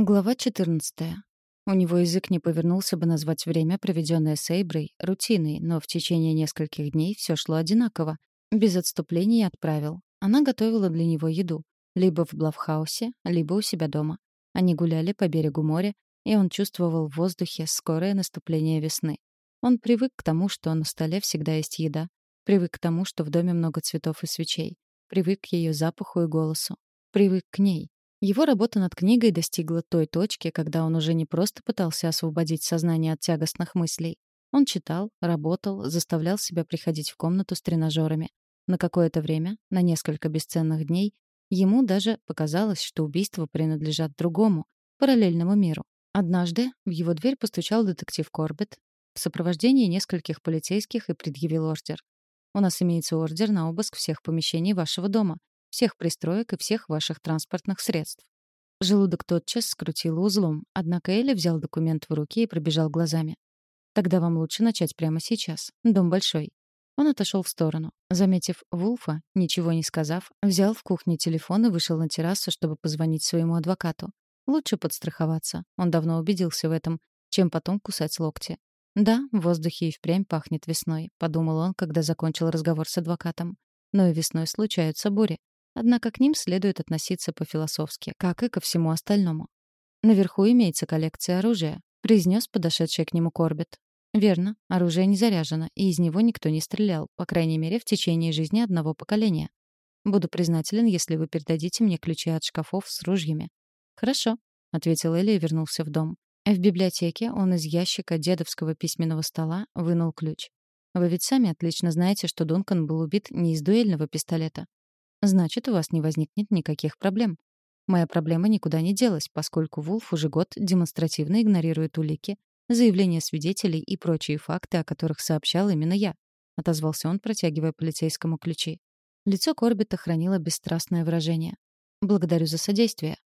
Глава 14. У него язык не повернулся бы назвать время, проведенное с Эйброй, рутиной, но в течение нескольких дней все шло одинаково. Без отступлений от правил. Она готовила для него еду. Либо в Блавхаусе, либо у себя дома. Они гуляли по берегу моря, и он чувствовал в воздухе скорое наступление весны. Он привык к тому, что на столе всегда есть еда. Привык к тому, что в доме много цветов и свечей. Привык к ее запаху и голосу. Привык к ней, его работа над книгой достигла той точки, когда он уже не просто пытался освободить сознание от тягостных мыслей. Он читал, работал, заставлял себя приходить в комнату с тренажерами. На какое-то время, на несколько бесценных дней, ему даже показалось, что убийства принадлежат другому, параллельному миру. Однажды в его дверь постучал детектив Корбет в сопровождении нескольких полицейских и предъявил ордер. «У нас имеется ордер на обыск всех помещений вашего дома всех пристроек и всех ваших транспортных средств. Желудок тотчас скрутило узлом, однако Элли взял документ в руки и пробежал глазами. «Тогда вам лучше начать прямо сейчас. Дом большой». Он отошел в сторону. Заметив Вулфа, ничего не сказав, взял в кухне телефон и вышел на террасу, чтобы позвонить своему адвокату. Лучше подстраховаться. Он давно убедился в этом, чем потом кусать локти. «Да, в воздухе и впрямь пахнет весной», — подумал он, когда закончил разговор с адвокатом. «Но и весной случаются бури. Однако к ним следует относиться по-философски, как и ко всему остальному. «Наверху имеется коллекция оружия», — произнес подошедший к нему Корбет. «Верно, оружие не заряжено, и из него никто не стрелял, по крайней мере, в течение жизни одного поколения. Буду признателен, если вы передадите мне ключи от шкафов с ружьями». «Хорошо», — ответил Элли и вернулся в дом. В библиотеке он из ящика дедовского письменного стола вынул ключ. «Вы ведь сами отлично знаете, что Дункан был убит не из дуэльного пистолета. Значит, у вас не возникнет никаких проблем. Моя проблема никуда не делась, поскольку Вулф уже год демонстративно игнорирует улики, заявления свидетелей и прочие факты, о которых сообщал именно я. Отозвался он, протягивая полицейскому ключи. Лицо Корбита хранило бесстрастное выражение. «Благодарю за содействие».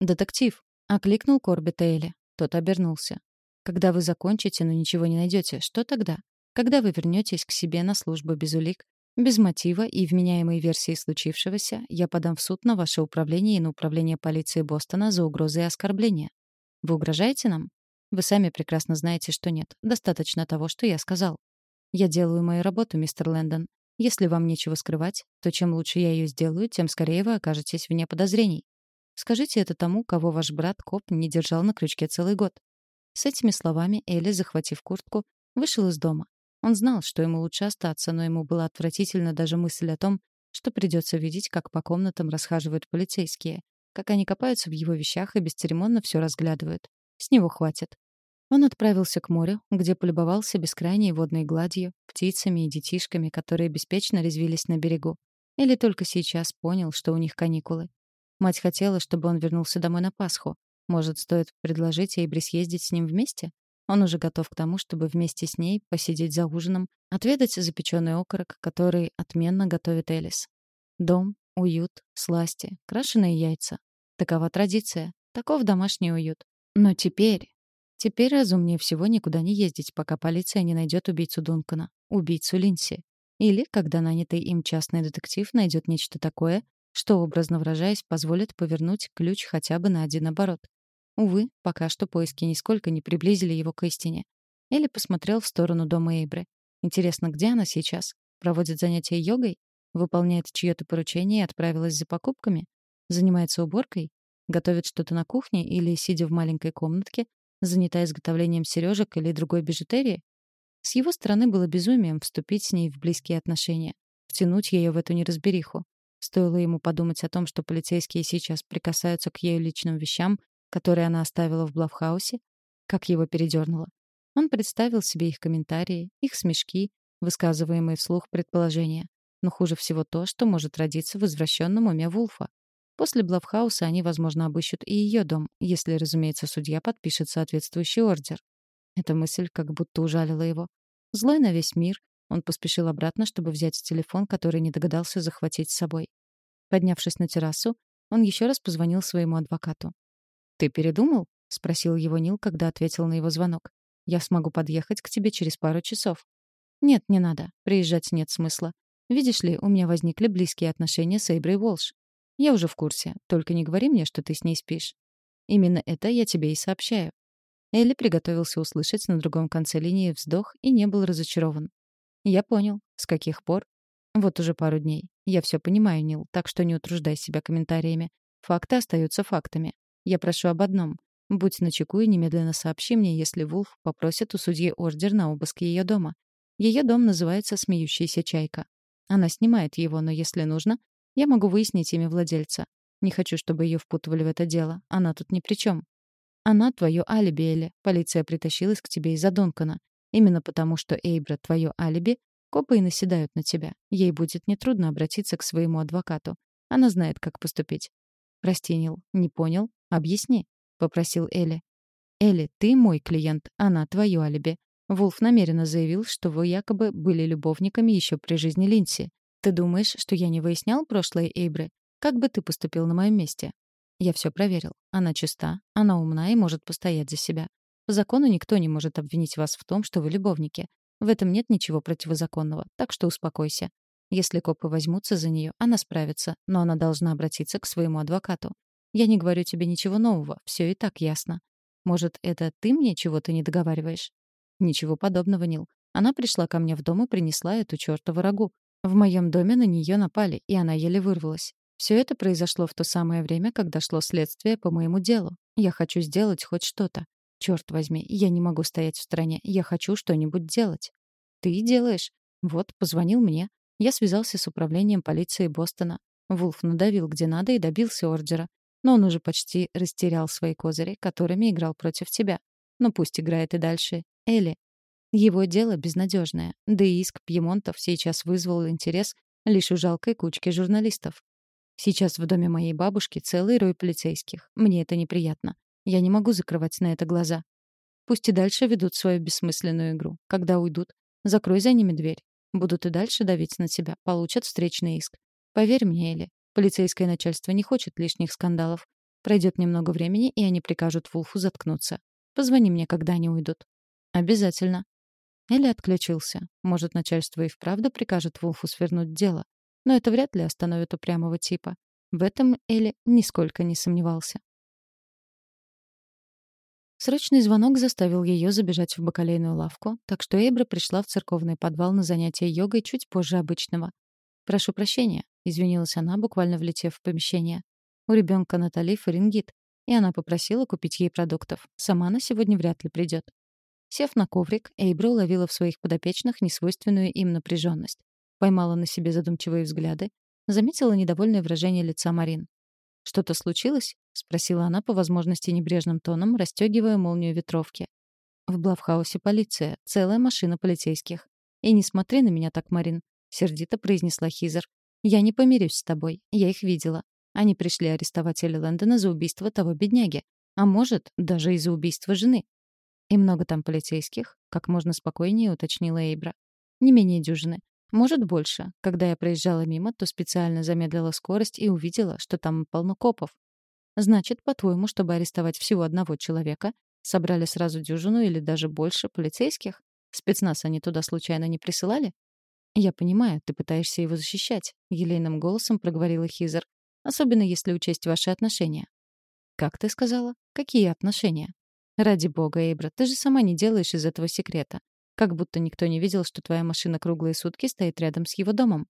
«Детектив», — окликнул Корбита Элли. Тот обернулся. «Когда вы закончите, но ничего не найдете, что тогда? Когда вы вернетесь к себе на службу без улик, без мотива и вменяемой версии случившегося я подам в суд на ваше управление и на управление полиции Бостона за угрозы и оскорбления. Вы угрожаете нам? Вы сами прекрасно знаете, что нет. Достаточно того, что я сказал. Я делаю мою работу, мистер Лэндон. Если вам нечего скрывать, то чем лучше я ее сделаю, тем скорее вы окажетесь вне подозрений. Скажите это тому, кого ваш брат Коп не держал на крючке целый год. С этими словами Элли, захватив куртку, вышел из дома. Он знал, что ему лучше остаться, но ему была отвратительна даже мысль о том, что придется видеть, как по комнатам расхаживают полицейские, как они копаются в его вещах и бесцеремонно все разглядывают. С него хватит. Он отправился к морю, где полюбовался бескрайней водной гладью, птицами и детишками, которые беспечно резвились на берегу. Или только сейчас понял, что у них каникулы. Мать хотела, чтобы он вернулся домой на Пасху. Может, стоит предложить Эйбри съездить с ним вместе? Он уже готов к тому, чтобы вместе с ней посидеть за ужином, отведать запеченный окорок, который отменно готовит Элис. Дом, уют, сласти, крашеные яйца. Такова традиция, таков домашний уют. Но теперь... Теперь разумнее всего никуда не ездить, пока полиция не найдет убийцу Дункана, убийцу Линси. Или, когда нанятый им частный детектив найдет нечто такое, что, образно выражаясь, позволит повернуть ключ хотя бы на один оборот. Увы, пока что поиски нисколько не приблизили его к истине. Элли посмотрел в сторону дома Эйбры. Интересно, где она сейчас? Проводит занятия йогой? Выполняет чье-то поручение и отправилась за покупками? Занимается уборкой? Готовит что-то на кухне или, сидя в маленькой комнатке, занята изготовлением сережек или другой бижутерии? С его стороны было безумием вступить с ней в близкие отношения, втянуть ее в эту неразбериху. Стоило ему подумать о том, что полицейские сейчас прикасаются к ее личным вещам который она оставила в Блавхаусе, как его передернуло. Он представил себе их комментарии, их смешки, высказываемые вслух предположения. Но хуже всего то, что может родиться в извращенном уме Вулфа. После Блавхауса они, возможно, обыщут и ее дом, если, разумеется, судья подпишет соответствующий ордер. Эта мысль как будто ужалила его. Злой на весь мир, он поспешил обратно, чтобы взять телефон, который не догадался захватить с собой. Поднявшись на террасу, он еще раз позвонил своему адвокату. «Ты передумал?» — спросил его Нил, когда ответил на его звонок. «Я смогу подъехать к тебе через пару часов». «Нет, не надо. Приезжать нет смысла. Видишь ли, у меня возникли близкие отношения с Эйброй Волш. Я уже в курсе. Только не говори мне, что ты с ней спишь». Именно это я тебе и сообщаю». Элли приготовился услышать на другом конце линии вздох и не был разочарован. «Я понял. С каких пор?» «Вот уже пару дней. Я все понимаю, Нил, так что не утруждай себя комментариями. Факты остаются фактами. Я прошу об одном. Будь начеку и немедленно сообщи мне, если Вулф попросит у судьи ордер на обыск ее дома. Ее дом называется «Смеющаяся чайка». Она снимает его, но если нужно, я могу выяснить имя владельца. Не хочу, чтобы ее впутывали в это дело. Она тут ни при чем. Она твое алиби, Элли. Полиция притащилась к тебе из-за Донкана. Именно потому, что Эйбра твое алиби, копы и наседают на тебя. Ей будет нетрудно обратиться к своему адвокату. Она знает, как поступить. Прости, Нил, не понял? Объясни, попросил Элли. Элли, ты мой клиент, она твое алиби. Вулф намеренно заявил, что вы якобы были любовниками еще при жизни Линси. Ты думаешь, что я не выяснял прошлое Эйбры? Как бы ты поступил на моем месте? Я все проверил. Она чиста, она умна и может постоять за себя. По закону никто не может обвинить вас в том, что вы любовники. В этом нет ничего противозаконного, так что успокойся. Если копы возьмутся за нее, она справится, но она должна обратиться к своему адвокату. Я не говорю тебе ничего нового, все и так ясно. Может, это ты мне чего-то не договариваешь? Ничего подобного, Нил. Она пришла ко мне в дом и принесла эту чертову рагу. В моем доме на нее напали, и она еле вырвалась. Все это произошло в то самое время, когда шло следствие по моему делу. Я хочу сделать хоть что-то. Черт возьми, я не могу стоять в стороне. Я хочу что-нибудь делать. Ты делаешь. Вот, позвонил мне. Я связался с управлением полиции Бостона. Вулф надавил где надо и добился ордера. Но он уже почти растерял свои козыри, которыми играл против тебя. Но пусть играет и дальше. Элли. Его дело безнадежное. Да и иск Пьемонтов сейчас вызвал интерес лишь у жалкой кучки журналистов. Сейчас в доме моей бабушки целый рой полицейских. Мне это неприятно. Я не могу закрывать на это глаза. Пусть и дальше ведут свою бессмысленную игру. Когда уйдут, закрой за ними дверь. Будут и дальше давить на тебя, получат встречный иск. Поверь мне, Элли, полицейское начальство не хочет лишних скандалов. Пройдет немного времени, и они прикажут Вулфу заткнуться. Позвони мне, когда они уйдут. Обязательно. Элли отключился. Может, начальство и вправду прикажет Вулфу свернуть дело. Но это вряд ли остановит упрямого типа. В этом Элли нисколько не сомневался. Срочный звонок заставил ее забежать в бакалейную лавку, так что Эйбра пришла в церковный подвал на занятия йогой чуть позже обычного. «Прошу прощения», — извинилась она, буквально влетев в помещение. «У ребенка Натали фарингит, и она попросила купить ей продуктов. Сама она сегодня вряд ли придет. Сев на коврик, Эйбра уловила в своих подопечных несвойственную им напряженность поймала на себе задумчивые взгляды, заметила недовольное выражение лица Марин. «Что-то случилось?» — спросила она по возможности небрежным тоном, расстегивая молнию ветровки. «В Блавхаусе полиция, целая машина полицейских. И не смотри на меня так, Марин», — сердито произнесла Хизер. «Я не помирюсь с тобой, я их видела. Они пришли арестовать Элли Лэндона за убийство того бедняги. А может, даже и за убийство жены. И много там полицейских, как можно спокойнее уточнила Эйбра. Не менее дюжины. Может, больше. Когда я проезжала мимо, то специально замедлила скорость и увидела, что там полно копов. Значит, по-твоему, чтобы арестовать всего одного человека, собрали сразу дюжину или даже больше полицейских? Спецназ они туда случайно не присылали? Я понимаю, ты пытаешься его защищать, елейным голосом проговорила Хизер. Особенно если учесть ваши отношения. Как ты сказала? Какие отношения? Ради бога, Эйбра, ты же сама не делаешь из этого секрета. Как будто никто не видел, что твоя машина круглые сутки стоит рядом с его домом.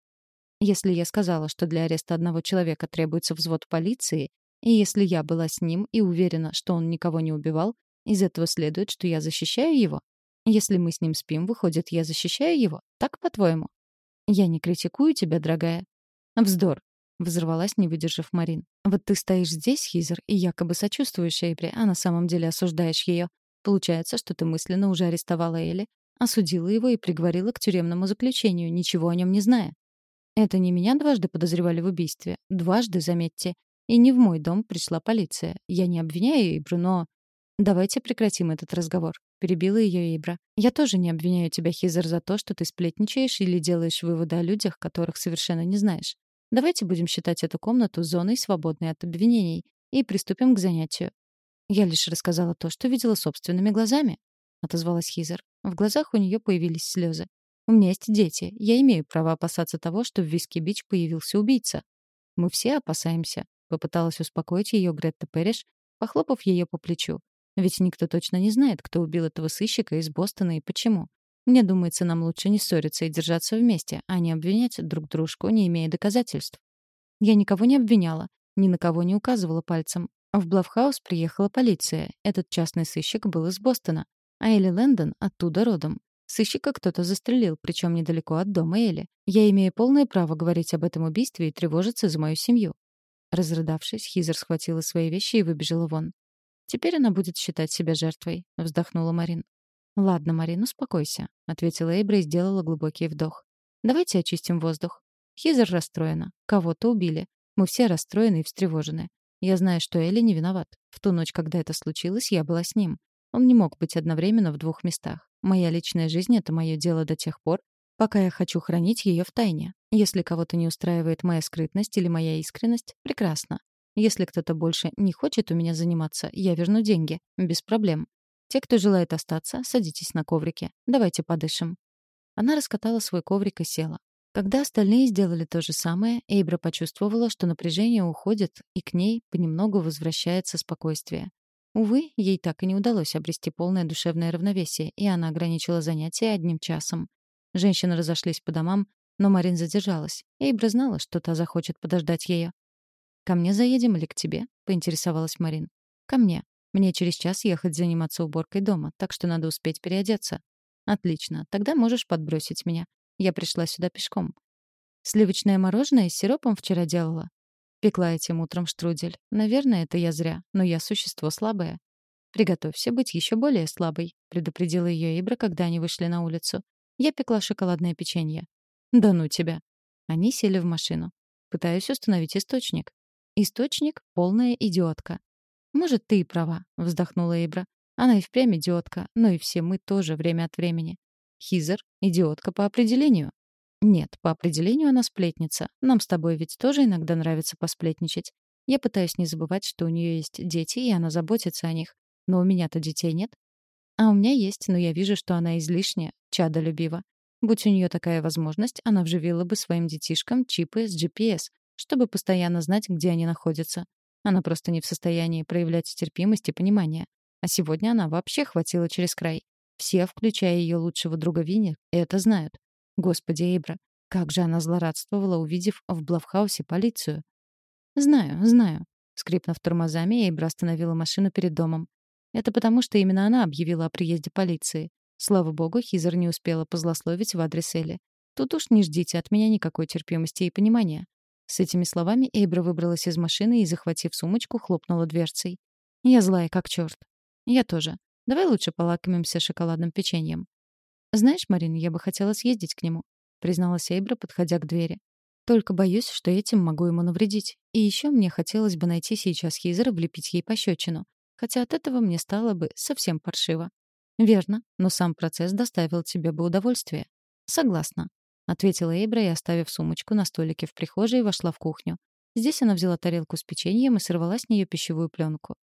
Если я сказала, что для ареста одного человека требуется взвод полиции, и если я была с ним и уверена, что он никого не убивал, из этого следует, что я защищаю его? Если мы с ним спим, выходит, я защищаю его? Так, по-твоему? Я не критикую тебя, дорогая. Вздор. Взорвалась, не выдержав Марин. Вот ты стоишь здесь, Хизер, и якобы сочувствуешь Эйбри, а на самом деле осуждаешь ее. Получается, что ты мысленно уже арестовала Элли, Осудила его и приговорила к тюремному заключению, ничего о нем не зная. Это не меня дважды подозревали в убийстве. Дважды, заметьте. И не в мой дом пришла полиция. Я не обвиняю Эйбру, но... Давайте прекратим этот разговор. Перебила ее Эйбра. Я тоже не обвиняю тебя, Хизер, за то, что ты сплетничаешь или делаешь выводы о людях, которых совершенно не знаешь. Давайте будем считать эту комнату зоной, свободной от обвинений, и приступим к занятию. Я лишь рассказала то, что видела собственными глазами, отозвалась Хизер. В глазах у нее появились слезы. У меня есть дети. Я имею право опасаться того, что в Виски-Бич появился убийца. Мы все опасаемся, попыталась успокоить ее Гретта Перриш, похлопав ее по плечу. Ведь никто точно не знает, кто убил этого сыщика из Бостона и почему. Мне думается, нам лучше не ссориться и держаться вместе, а не обвинять друг дружку, не имея доказательств. Я никого не обвиняла, ни на кого не указывала пальцем. В Блафф-хаус приехала полиция. Этот частный сыщик был из Бостона. А Элли Лэндон оттуда родом. Сыщика кто-то застрелил, причем недалеко от дома Элли. Я имею полное право говорить об этом убийстве и тревожиться за мою семью. Разрыдавшись, Хизер схватила свои вещи и выбежала вон. «Теперь она будет считать себя жертвой», — вздохнула Марин. «Ладно, Марин, успокойся», — ответила Эйбра и сделала глубокий вдох. «Давайте очистим воздух». Хизер расстроена. Кого-то убили. Мы все расстроены и встревожены. Я знаю, что Элли не виноват. В ту ночь, когда это случилось, я была с ним. Он не мог быть одновременно в двух местах. Моя личная жизнь — это мое дело до тех пор, пока я хочу хранить ее в тайне. Если кого-то не устраивает моя скрытность или моя искренность, прекрасно. Если кто-то больше не хочет у меня заниматься, я верну деньги. Без проблем. Те, кто желает остаться, садитесь на коврике. Давайте подышим. Она раскатала свой коврик и села. Когда остальные сделали то же самое, Эйбра почувствовала, что напряжение уходит, и к ней понемногу возвращается спокойствие. Увы, ей так и не удалось обрести полное душевное равновесие, и она ограничила занятия одним часом. Женщины разошлись по домам, но Марин задержалась. Эйбра знала, что та захочет подождать ее. «Ко мне заедем или к тебе?» — поинтересовалась Марин. «Ко мне. Мне через час ехать заниматься уборкой дома, так что надо успеть переодеться». «Отлично. Тогда можешь подбросить меня. Я пришла сюда пешком. Сливочное мороженое с сиропом вчера делала. Пекла этим утром штрудель. Наверное, это я зря, но я существо слабое. Приготовься быть еще более слабой, предупредила ее Ибра, когда они вышли на улицу. Я пекла шоколадное печенье. Да ну тебя. Они сели в машину. Пытаюсь установить источник. Источник — полная идиотка. «Может, ты и права», — вздохнула Ибра. «Она и впрямь идиотка, но и все мы тоже время от времени. Хизер — идиотка по определению. Нет, по определению она сплетница. Нам с тобой ведь тоже иногда нравится посплетничать. Я пытаюсь не забывать, что у нее есть дети, и она заботится о них. Но у меня-то детей нет. А у меня есть, но я вижу, что она излишне чадолюбива. Будь у нее такая возможность, она вживила бы своим детишкам чипы с GPS, чтобы постоянно знать, где они находятся. Она просто не в состоянии проявлять терпимость и понимание. А сегодня она вообще хватила через край. Все, включая ее лучшего друга Винни, это знают. Господи, Эйбра, как же она злорадствовала, увидев в Блавхаусе полицию. «Знаю, знаю». Скрипнув тормозами, Эйбра остановила машину перед домом. Это потому, что именно она объявила о приезде полиции. Слава богу, Хизер не успела позлословить в адрес Элли. Тут уж не ждите от меня никакой терпимости и понимания. С этими словами Эйбра выбралась из машины и, захватив сумочку, хлопнула дверцей. Я злая как черт. Я тоже. Давай лучше полакомимся шоколадным печеньем. Знаешь, Марина, я бы хотела съездить к нему, призналась Эйбра, подходя к двери. Только боюсь, что этим могу ему навредить. И еще мне хотелось бы найти сейчас Хизера и влепить ей пощечину. Хотя от этого мне стало бы совсем паршиво. Верно, но сам процесс доставил тебе бы удовольствие. Согласна, ответила Эйбра и, оставив сумочку на столике в прихожей, вошла в кухню. Здесь она взяла тарелку с печеньем и сорвала с нее пищевую пленку.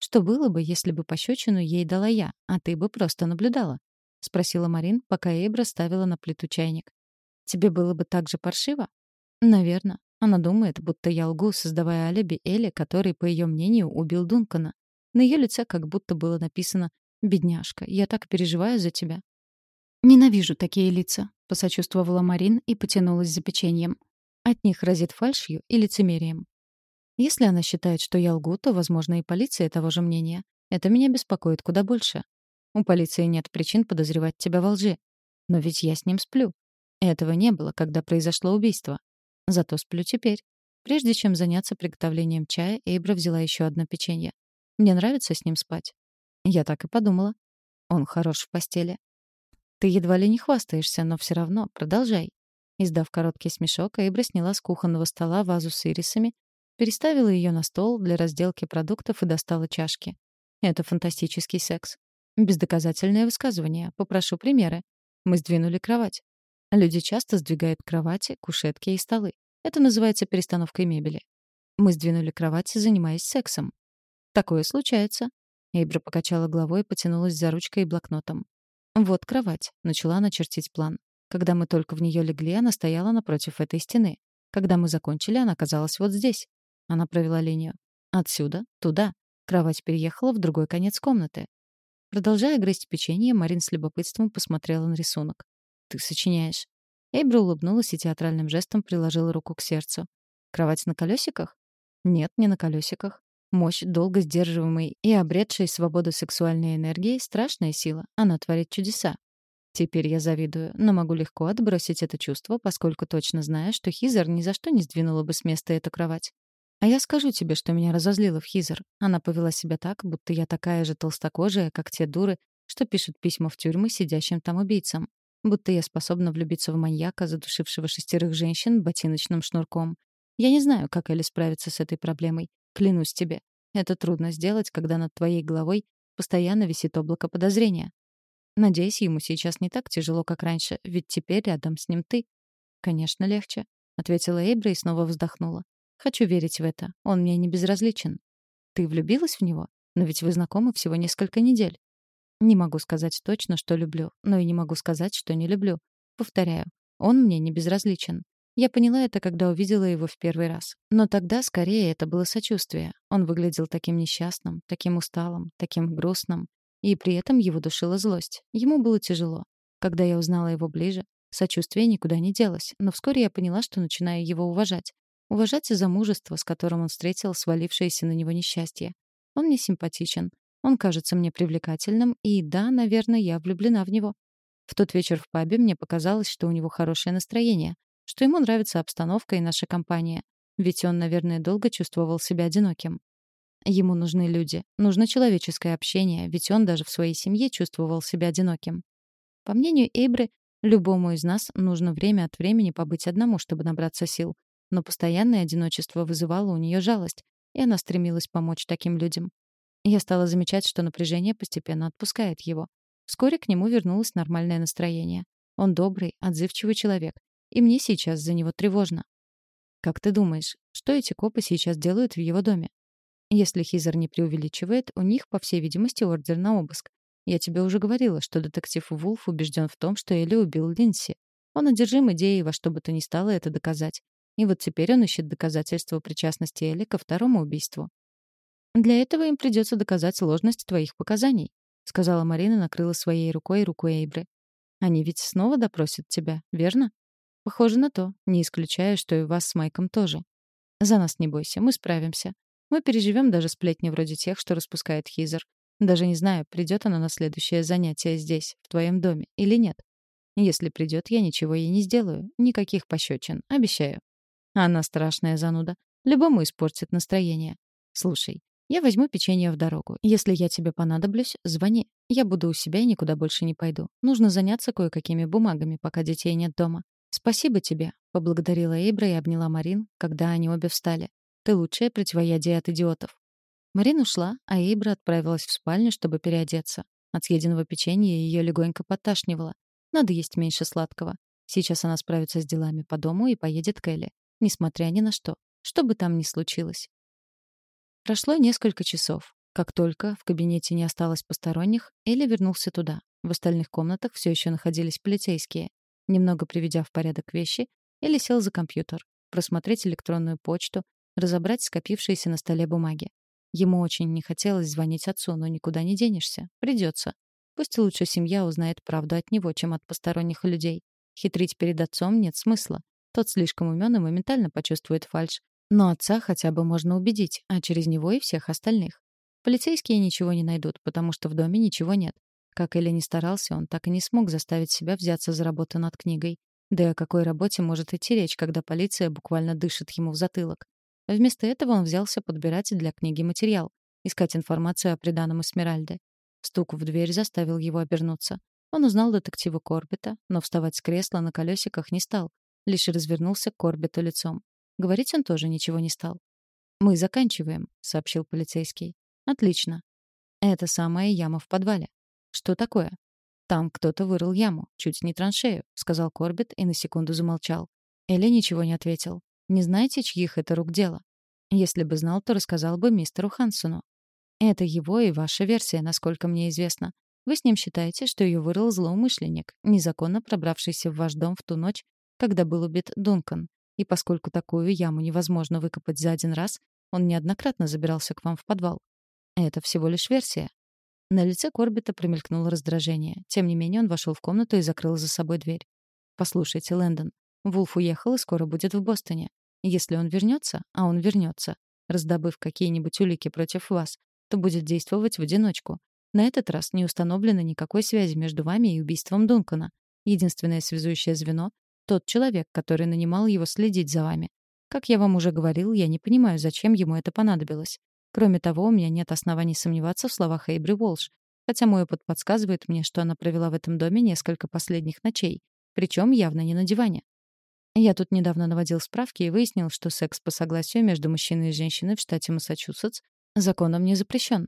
Что было бы, если бы пощечину ей дала я, а ты бы просто наблюдала? — спросила Марин, пока Эйбра ставила на плиту чайник. «Тебе было бы так же паршиво?» «Наверно. Она думает, будто я лгу, создавая алиби Элли, который, по ее мнению, убил Дункана. На ее лице как будто было написано «Бедняжка, я так переживаю за тебя». «Ненавижу такие лица», — посочувствовала Марин и потянулась за печеньем. От них разит фальшью и лицемерием. Если она считает, что я лгу, то, возможно, и полиция того же мнения. Это меня беспокоит куда больше. У полиции нет причин подозревать тебя во лжи. Но ведь я с ним сплю. Этого не было, когда произошло убийство. Зато сплю теперь. Прежде чем заняться приготовлением чая, Эйбра взяла еще одно печенье. Мне нравится с ним спать. Я так и подумала. Он хорош в постели. Ты едва ли не хвастаешься, но все равно продолжай. Издав короткий смешок, Эйбра сняла с кухонного стола вазу с ирисами Переставила ее на стол для разделки продуктов и достала чашки. Это фантастический секс. Бездоказательное высказывание. Попрошу примеры. Мы сдвинули кровать. Люди часто сдвигают кровати, кушетки и столы. Это называется перестановкой мебели. Мы сдвинули кровать, занимаясь сексом. Такое случается. Эйбра покачала головой и потянулась за ручкой и блокнотом. Вот кровать. Начала она чертить план. Когда мы только в нее легли, она стояла напротив этой стены. Когда мы закончили, она оказалась вот здесь. Она провела линию. Отсюда, туда. Кровать переехала в другой конец комнаты. Продолжая грызть печенье, Марин с любопытством посмотрела на рисунок. «Ты сочиняешь». Эйбра улыбнулась и театральным жестом приложила руку к сердцу. «Кровать на колесиках?» «Нет, не на колесиках. Мощь, долго сдерживаемой и обретшей свободу сексуальной энергии — страшная сила. Она творит чудеса. Теперь я завидую, но могу легко отбросить это чувство, поскольку точно знаю, что Хизер ни за что не сдвинула бы с места эту кровать. А я скажу тебе, что меня разозлило в Хизер. Она повела себя так, будто я такая же толстокожая, как те дуры, что пишут письма в тюрьмы сидящим там убийцам. Будто я способна влюбиться в маньяка, задушившего шестерых женщин ботиночным шнурком. Я не знаю, как Элли справится с этой проблемой. Клянусь тебе. Это трудно сделать, когда над твоей головой постоянно висит облако подозрения. Надеюсь, ему сейчас не так тяжело, как раньше, ведь теперь рядом с ним ты. Конечно, легче, ответила Эйбра и снова вздохнула. Хочу верить в это. Он мне не безразличен. Ты влюбилась в него? Но ведь вы знакомы всего несколько недель. Не могу сказать точно, что люблю, но и не могу сказать, что не люблю. Повторяю, он мне не безразличен. Я поняла это, когда увидела его в первый раз. Но тогда скорее это было сочувствие. Он выглядел таким несчастным, таким усталым, таким грустным. И при этом его душила злость. Ему было тяжело. Когда я узнала его ближе, сочувствие никуда не делось, но вскоре я поняла, что начинаю его уважать. Уважать за мужество, с которым он встретил свалившееся на него несчастье. Он мне симпатичен. Он кажется мне привлекательным, и да, наверное, я влюблена в него. В тот вечер в пабе мне показалось, что у него хорошее настроение, что ему нравится обстановка и наша компания. Ведь он, наверное, долго чувствовал себя одиноким. Ему нужны люди, нужно человеческое общение, ведь он даже в своей семье чувствовал себя одиноким. По мнению Эйбры, любому из нас нужно время от времени побыть одному, чтобы набраться сил. Но постоянное одиночество вызывало у нее жалость, и она стремилась помочь таким людям. Я стала замечать, что напряжение постепенно отпускает его. Вскоре к нему вернулось нормальное настроение. Он добрый, отзывчивый человек, и мне сейчас за него тревожно. Как ты думаешь, что эти копы сейчас делают в его доме? Если Хизер не преувеличивает, у них, по всей видимости, ордер на обыск. Я тебе уже говорила, что детектив Вулф убежден в том, что Элли убил Линси. Он одержим идеей во что бы то ни стало это доказать. И вот теперь он ищет доказательства причастности Элли ко второму убийству. «Для этого им придется доказать ложность твоих показаний», сказала Марина, накрыла своей рукой руку Эйбры. «Они ведь снова допросят тебя, верно?» «Похоже на то, не исключая, что и вас с Майком тоже. За нас не бойся, мы справимся. Мы переживем даже сплетни вроде тех, что распускает Хизер. Даже не знаю, придет она на следующее занятие здесь, в твоем доме, или нет. Если придет, я ничего ей не сделаю. Никаких пощечин, обещаю. Она страшная зануда. Любому испортит настроение. Слушай, я возьму печенье в дорогу. Если я тебе понадоблюсь, звони. Я буду у себя и никуда больше не пойду. Нужно заняться кое-какими бумагами, пока детей нет дома. Спасибо тебе, поблагодарила Эйбра и обняла Марин, когда они обе встали. Ты лучшее противоядие от идиотов. Марин ушла, а Эйбра отправилась в спальню, чтобы переодеться. От съеденного печенья ее легонько подташнивало. Надо есть меньше сладкого. Сейчас она справится с делами по дому и поедет к Элли. Несмотря ни на что. Что бы там ни случилось. Прошло несколько часов. Как только в кабинете не осталось посторонних, Элли вернулся туда. В остальных комнатах все еще находились полицейские. Немного приведя в порядок вещи, Элли сел за компьютер. Просмотреть электронную почту, разобрать скопившиеся на столе бумаги. Ему очень не хотелось звонить отцу, но никуда не денешься. Придется. Пусть лучше семья узнает правду от него, чем от посторонних людей. Хитрить перед отцом нет смысла. Тот слишком умен и моментально почувствует фальшь. Но отца хотя бы можно убедить, а через него и всех остальных. Полицейские ничего не найдут, потому что в доме ничего нет. Как Эля не старался, он так и не смог заставить себя взяться за работу над книгой. Да и о какой работе может идти речь, когда полиция буквально дышит ему в затылок? Вместо этого он взялся подбирать для книги материал, искать информацию о приданом Эсмеральде. Стук в дверь заставил его обернуться. Он узнал детектива Корбета, но вставать с кресла на колесиках не стал, лишь развернулся к Корбету лицом. Говорить он тоже ничего не стал. «Мы заканчиваем», — сообщил полицейский. «Отлично. Это самая яма в подвале. Что такое?» «Там кто-то вырыл яму, чуть не траншею», — сказал Корбет и на секунду замолчал. Элли ничего не ответил. Не знаете, чьих это рук дело? Если бы знал, то рассказал бы мистеру Хансону. Это его и ваша версия, насколько мне известно. Вы с ним считаете, что ее вырыл злоумышленник, незаконно пробравшийся в ваш дом в ту ночь, когда был убит Дункан. И поскольку такую яму невозможно выкопать за один раз, он неоднократно забирался к вам в подвал. Это всего лишь версия. На лице Корбита промелькнуло раздражение. Тем не менее он вошел в комнату и закрыл за собой дверь. «Послушайте, Лэндон, Вулф уехал и скоро будет в Бостоне. Если он вернется, а он вернется, раздобыв какие-нибудь улики против вас, то будет действовать в одиночку. На этот раз не установлено никакой связи между вами и убийством Дункана. Единственное связующее звено — тот человек, который нанимал его следить за вами. Как я вам уже говорил, я не понимаю, зачем ему это понадобилось. Кроме того, у меня нет оснований сомневаться в словах Эйбри Уолш, хотя мой опыт подсказывает мне, что она провела в этом доме несколько последних ночей, причем явно не на диване. Я тут недавно наводил справки и выяснил, что секс по согласию между мужчиной и женщиной в штате Массачусетс законом не запрещен.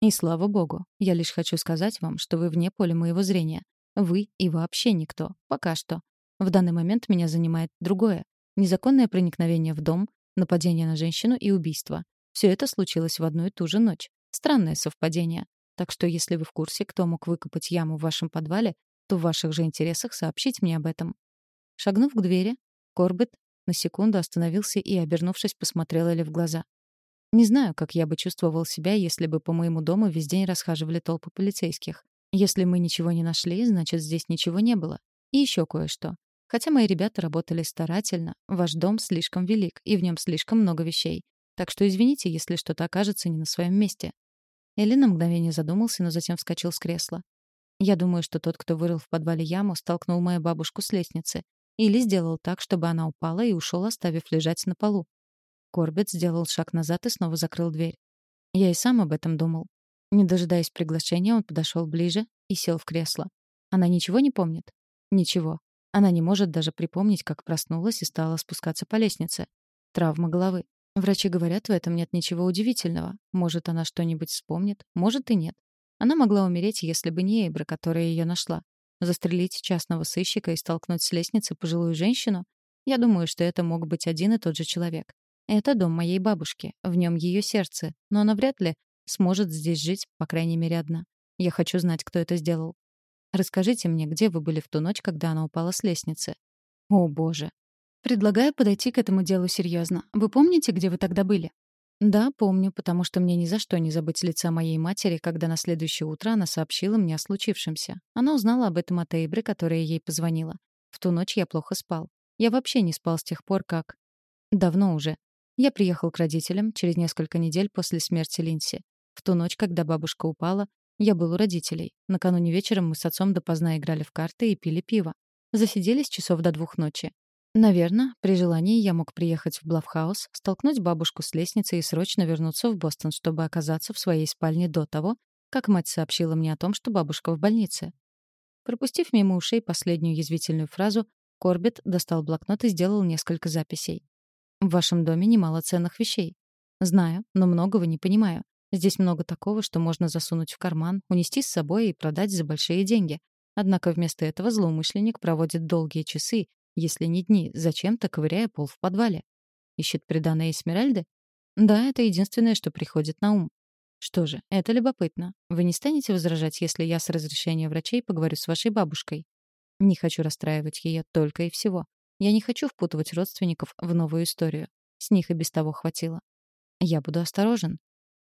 И слава богу, я лишь хочу сказать вам, что вы вне поля моего зрения. Вы и вообще никто. Пока что. В данный момент меня занимает другое. Незаконное проникновение в дом, нападение на женщину и убийство. Все это случилось в одну и ту же ночь. Странное совпадение. Так что если вы в курсе, кто мог выкопать яму в вашем подвале, то в ваших же интересах сообщить мне об этом. Шагнув к двери, Корбет на секунду остановился и, обернувшись, посмотрел Элли в глаза. Не знаю, как я бы чувствовал себя, если бы по моему дому весь день расхаживали толпы полицейских. Если мы ничего не нашли, значит, здесь ничего не было. И еще кое-что. Хотя мои ребята работали старательно, ваш дом слишком велик, и в нем слишком много вещей. Так что извините, если что-то окажется не на своем месте. Элли на мгновение задумался, но затем вскочил с кресла. Я думаю, что тот, кто вырыл в подвале яму, столкнул мою бабушку с лестницы. Или сделал так, чтобы она упала и ушел, оставив лежать на полу. Корбет сделал шаг назад и снова закрыл дверь. Я и сам об этом думал. Не дожидаясь приглашения, он подошел ближе и сел в кресло. Она ничего не помнит? Ничего. Она не может даже припомнить, как проснулась и стала спускаться по лестнице. Травма головы. Врачи говорят, в этом нет ничего удивительного. Может, она что-нибудь вспомнит, может и нет. Она могла умереть, если бы не Эйбра, которая ее нашла. Застрелить частного сыщика и столкнуть с лестницы пожилую женщину? Я думаю, что это мог быть один и тот же человек. Это дом моей бабушки, в нем ее сердце, но она вряд ли сможет здесь жить, по крайней мере, одна. Я хочу знать, кто это сделал. Расскажите мне, где вы были в ту ночь, когда она упала с лестницы? О, боже. Предлагаю подойти к этому делу серьезно. Вы помните, где вы тогда были? Да, помню, потому что мне ни за что не забыть лица моей матери, когда на следующее утро она сообщила мне о случившемся. Она узнала об этом от Эйбры, которая ей позвонила. В ту ночь я плохо спал. Я вообще не спал с тех пор, как... Давно уже. Я приехал к родителям через несколько недель после смерти Линси. В ту ночь, когда бабушка упала, я был у родителей. Накануне вечером мы с отцом допоздна играли в карты и пили пиво. Засиделись часов до двух ночи. Наверное, при желании я мог приехать в Блавхаус, столкнуть бабушку с лестницы и срочно вернуться в Бостон, чтобы оказаться в своей спальне до того, как мать сообщила мне о том, что бабушка в больнице. Пропустив мимо ушей последнюю язвительную фразу, Корбет достал блокнот и сделал несколько записей. В вашем доме немало ценных вещей. Знаю, но многого не понимаю. Здесь много такого, что можно засунуть в карман, унести с собой и продать за большие деньги. Однако вместо этого злоумышленник проводит долгие часы, если не дни, зачем-то ковыряя пол в подвале. Ищет приданное Эсмеральды? Да, это единственное, что приходит на ум. Что же, это любопытно. Вы не станете возражать, если я с разрешения врачей поговорю с вашей бабушкой? Не хочу расстраивать ее только и всего. Я не хочу впутывать родственников в новую историю. С них и без того хватило. Я буду осторожен.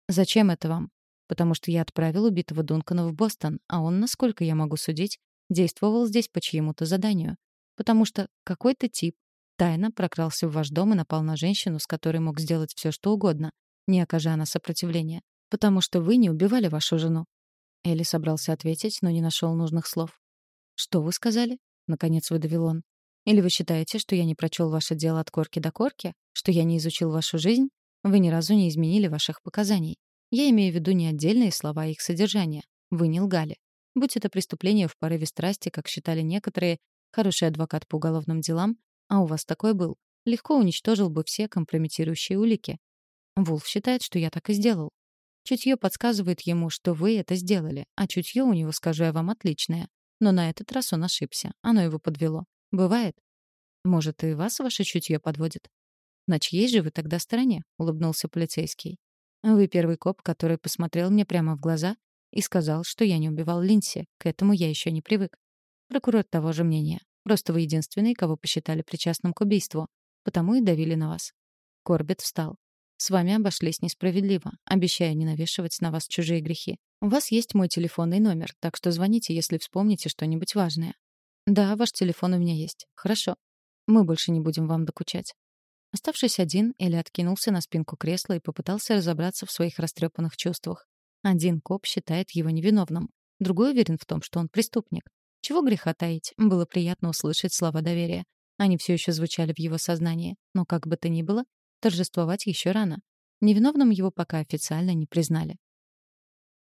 Зачем это вам? Потому что я отправил убитого Дункана в Бостон, а он, насколько я могу судить, действовал здесь по чьему-то заданию. Потому что какой-то тип тайно прокрался в ваш дом и напал на женщину, с которой мог сделать все, что угодно, не окажа она сопротивления. Потому что вы не убивали вашу жену. Элли собрался ответить, но не нашел нужных слов. «Что вы сказали?» — наконец выдавил он. Или вы считаете, что я не прочел ваше дело от корки до корки? Что я не изучил вашу жизнь? Вы ни разу не изменили ваших показаний. Я имею в виду не отдельные слова, а их содержание. Вы не лгали. Будь это преступление в порыве страсти, как считали некоторые, хороший адвокат по уголовным делам, а у вас такой был, легко уничтожил бы все компрометирующие улики. Вулф считает, что я так и сделал. Чутье подсказывает ему, что вы это сделали, а чутье у него, скажу я вам, отличное. Но на этот раз он ошибся, оно его подвело. Бывает. Может, и вас ваше чутье подводит? На чьей же вы тогда стороне? улыбнулся полицейский. Вы первый коп, который посмотрел мне прямо в глаза и сказал, что я не убивал Линси. К этому я еще не привык. Прокурор того же мнения. Просто вы единственный, кого посчитали причастным к убийству. Потому и давили на вас. Корбет встал. С вами обошлись несправедливо. Обещаю не навешивать на вас чужие грехи. У вас есть мой телефонный номер, так что звоните, если вспомните что-нибудь важное. Да, ваш телефон у меня есть. Хорошо. Мы больше не будем вам докучать. Оставшись один, Элли откинулся на спинку кресла и попытался разобраться в своих растрепанных чувствах. Один коп считает его невиновным, другой уверен в том, что он преступник. Чего греха таить, было приятно услышать слова доверия. Они все еще звучали в его сознании, но как бы то ни было, торжествовать еще рано. Невиновным его пока официально не признали.